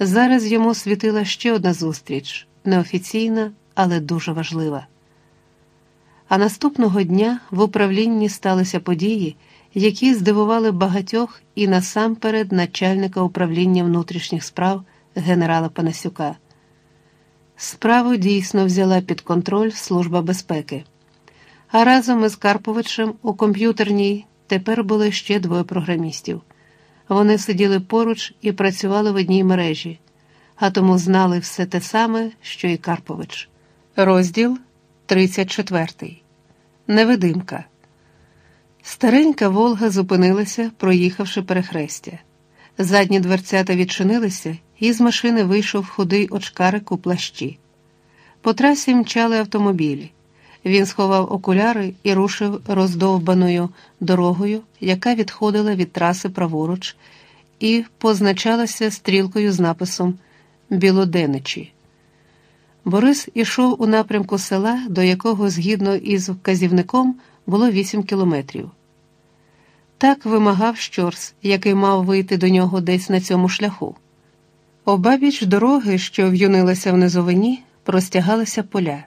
Зараз йому світила ще одна зустріч неофіційна, але дуже важлива. А наступного дня в управлінні сталися події, які здивували багатьох і насамперед начальника управління внутрішніх справ генерала Панасюка. Справу дійсно взяла під контроль Служба безпеки. А разом із Карповичем у комп'ютерній тепер були ще двоє програмістів. Вони сиділи поруч і працювали в одній мережі, а тому знали все те саме, що і Карпович. Розділ 34. Невидимка. Старенька Волга зупинилася, проїхавши перехрестя. Задні дверцята відчинилися, і з машини вийшов худий очкарик у плащі. По трасі мчали автомобілі. Він сховав окуляри і рушив роздовбаною дорогою, яка відходила від траси праворуч, і позначалася стрілкою з написом Білоденичі. Борис ішов у напрямку села, до якого, згідно із вказівником, було вісім кілометрів. Так вимагав щорс, який мав вийти до нього десь на цьому шляху. Обабіч дороги, що в'юнилася в низовині, простягалися поля.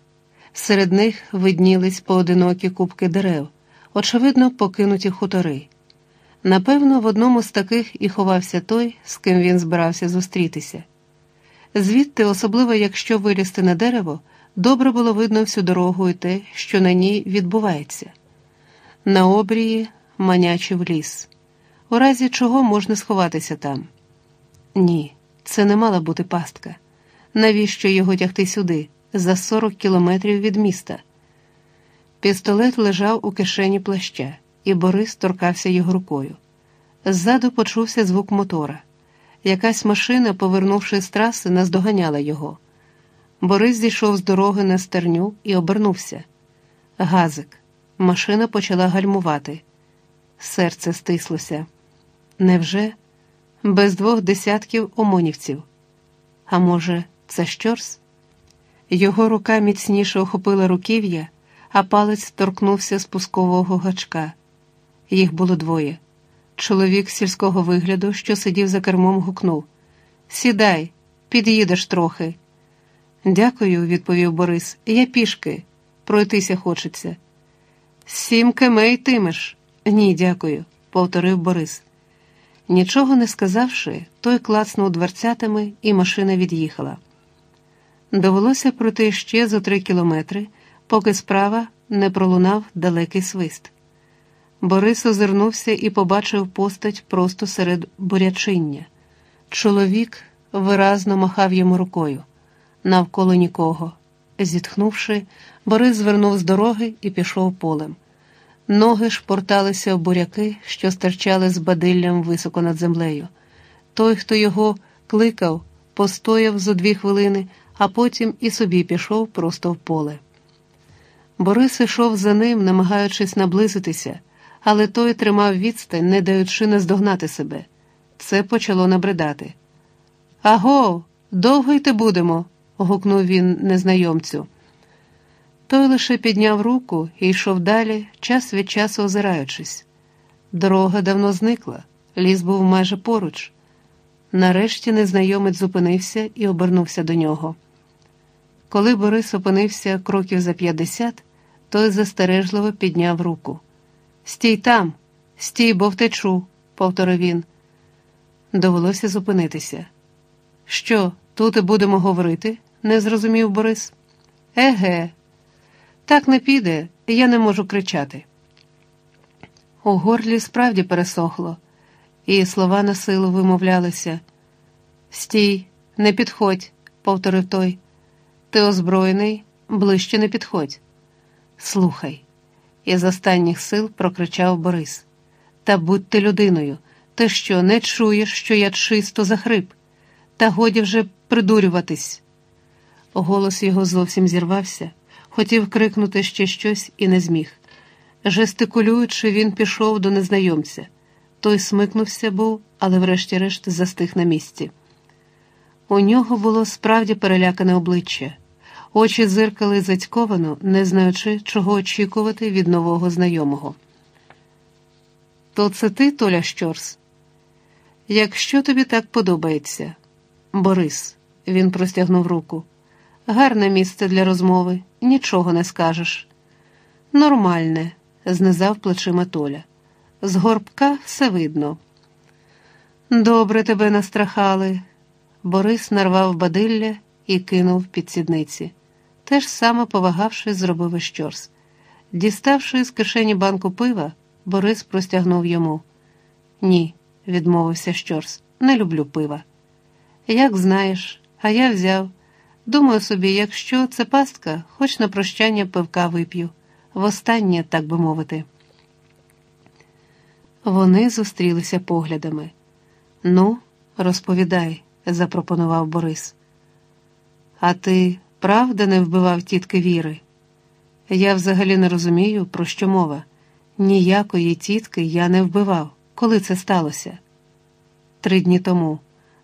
Серед них виднілись поодинокі кубки дерев, очевидно, покинуті хутори. Напевно, в одному з таких і ховався той, з ким він збирався зустрітися. Звідти, особливо якщо вилізти на дерево, добре було видно всю дорогу і те, що на ній відбувається. На обрії манячив ліс. У разі чого можна сховатися там? Ні, це не мала бути пастка. Навіщо його тягти сюди, за 40 кілометрів від міста? Пістолет лежав у кишені плаща, і Борис торкався його рукою. Ззаду почувся звук мотора. Якась машина, повернувши з траси, наздоганяла його. Борис зійшов з дороги на стерню і обернувся. Газик. Машина почала гальмувати. Серце стислося. Невже без двох десятків омонівців? А може, це щорс? Його рука міцніше охопила руків'я, а палець торкнувся спускового гачка. Їх було двоє. Чоловік сільського вигляду, що сидів за кермом, гукнув Сідай, під'їдеш трохи. Дякую, відповів Борис. Я пішки, пройтися хочеться. Сім кемей йтимеш. Ні, дякую, повторив Борис. Нічого не сказавши, той клацнув дверцятами, і машина від'їхала. Довелося пройти ще за три кілометри, поки справа не пролунав далекий свист. Борис озирнувся і побачив постать просто серед бурячиння. Чоловік виразно махав йому рукою, навколо нікого. Зітхнувши, Борис звернув з дороги і пішов полем. Ноги шпорталися в буряки, що стирчали з бадиллям високо над землею. Той, хто його кликав, постояв зо дві хвилини, а потім і собі пішов просто в поле. Борис йшов за ним, намагаючись наблизитися але той тримав відстань, не даючи наздогнати себе. Це почало набридати. Аго, довго йти будемо? гукнув він незнайомцю. Той лише підняв руку і йшов далі, час від часу озираючись. Дорога давно зникла, ліс був майже поруч. Нарешті незнайомець зупинився і обернувся до нього. Коли Борис опинився кроків за п'ятдесят, той застережливо підняв руку. Стій там, стій, бо втечу, повторив він. Довелося зупинитися. Що, тут і будемо говорити? не зрозумів Борис. Еге, так не піде, я не можу кричати. У горлі справді пересохло, і слова на силу вимовлялися. Стій, не підходь, повторив той. Ти озброєний, ближче не підходь. Слухай із останніх сил прокричав Борис. Та будь ти людиною, ти що, не чуєш, що я чисто захрип? Та годі вже придурюватись. Голос його зовсім зірвався, хотів крикнути ще щось і не зміг. Жестикулюючи, він пішов до незнайомця. Той смикнувся був, але врешті-решт застиг на місці. У нього було справді перелякане обличчя. Очі зиркали зацьковано, не знаючи, чого очікувати від нового знайомого. То це ти, Толя Щорс? Якщо тобі так подобається, Борис, він простягнув руку. Гарне місце для розмови, нічого не скажеш. Нормальне, знизав плечима Толя. З горбка все видно. Добре тебе настрахали. Борис нарвав бадилля і кинув під сідниці. Теж саме повагавши, зробив іщорс. Діставши з кишені банку пива, Борис простягнув йому. Ні, відмовився щорс, не люблю пива. Як знаєш, а я взяв. Думаю собі, якщо це пастка, хоч на прощання пивка вип'ю. Востаннє, так би мовити. Вони зустрілися поглядами. Ну, розповідай, запропонував Борис. А ти правда не вбивав тітки Віри? Я взагалі не розумію, про що мова. Ніякої тітки я не вбивав. Коли це сталося? Три дні тому.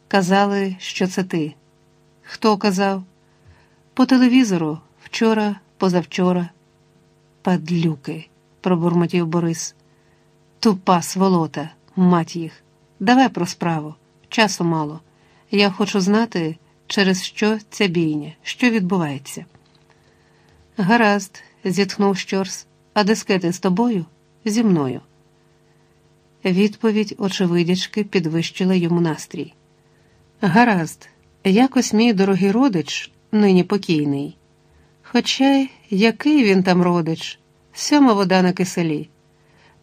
Казали, що це ти. Хто казав? По телевізору, вчора, позавчора. Падлюки, пробурмотів Борис. Тупа сволота, мать їх. Давай про справу. Часу мало. Я хочу знати, через що ця бійня, що відбувається. Гаразд, зітхнув щорс, а дискети з тобою зі мною. Відповідь очевидячки підвищила йому настрій. Гаразд, якось мій дорогий родич, нині покійний. Хоча який він там родич, сьома вода на киселі.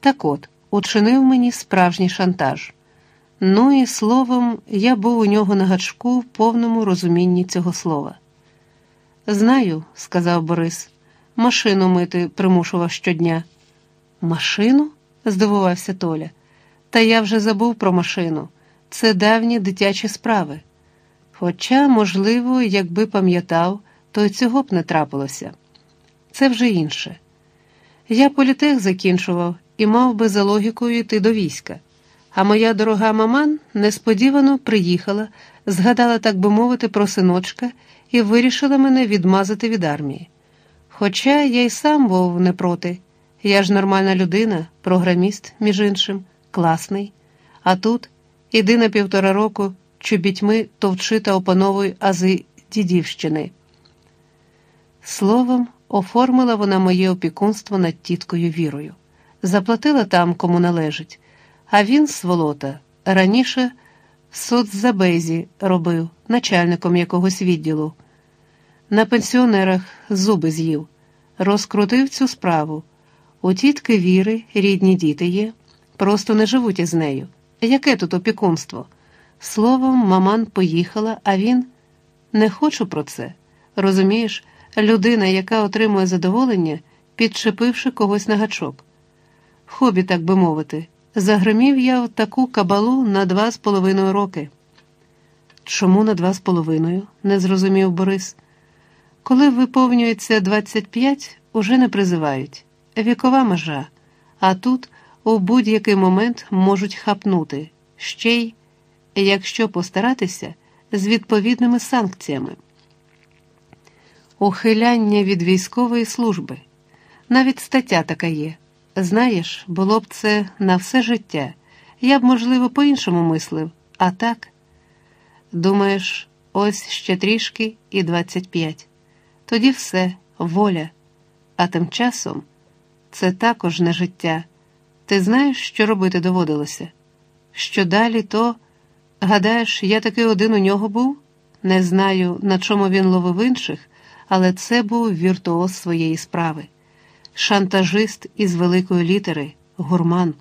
Так от, учинив мені справжній шантаж. Ну і словом, я був у нього на гачку в повному розумінні цього слова. Знаю, сказав Борис, машину мити примушував щодня. Машину? здивувався Толя. Та я вже забув про машину. Це давні дитячі справи. Хоча, можливо, якби пам'ятав, то цього б не трапилося. Це вже інше. Я політех закінчував і мав би за логікою йти до війська. А моя дорога маман несподівано приїхала, згадала, так би мовити, про синочка і вирішила мене відмазати від армії. Хоча я й сам був не проти. Я ж нормальна людина, програміст, між іншим, класний. А тут іди на півтора року чобітьми товчи та опановуй ази дідівщини. Словом, оформила вона моє опікунство над тіткою Вірою, заплатила там, кому належить, а він, сволота, раніше в соцзабезі робив начальником якогось відділу. На пенсіонерах зуби з'їв, розкрутив цю справу. У тітки Віри рідні діти є, просто не живуть із нею. Яке тут опікунство? Словом, маман поїхала, а він не хочу про це. Розумієш, людина, яка отримує задоволення, підчепивши когось на гачок. Хобі, так би мовити, загримів я в таку кабалу на два з половиною роки. Чому на два з половиною? не зрозумів Борис. Коли виповнюється 25, уже не призивають. Вікова межа, а тут у будь-який момент можуть хапнути ще й, якщо постаратися, з відповідними санкціями. Ухиляння від військової служби. Навіть стаття така є. Знаєш, було б це на все життя. Я б, можливо, по-іншому мислив, а так. Думаєш, ось ще трішки і 25. Тоді все, воля. А тим часом це також не життя. Ти знаєш, що робити доводилося? Що далі, то, гадаєш, я таки один у нього був? Не знаю, на чому він ловив інших, але це був віртуоз своєї справи, шантажист із великої літери, гурман.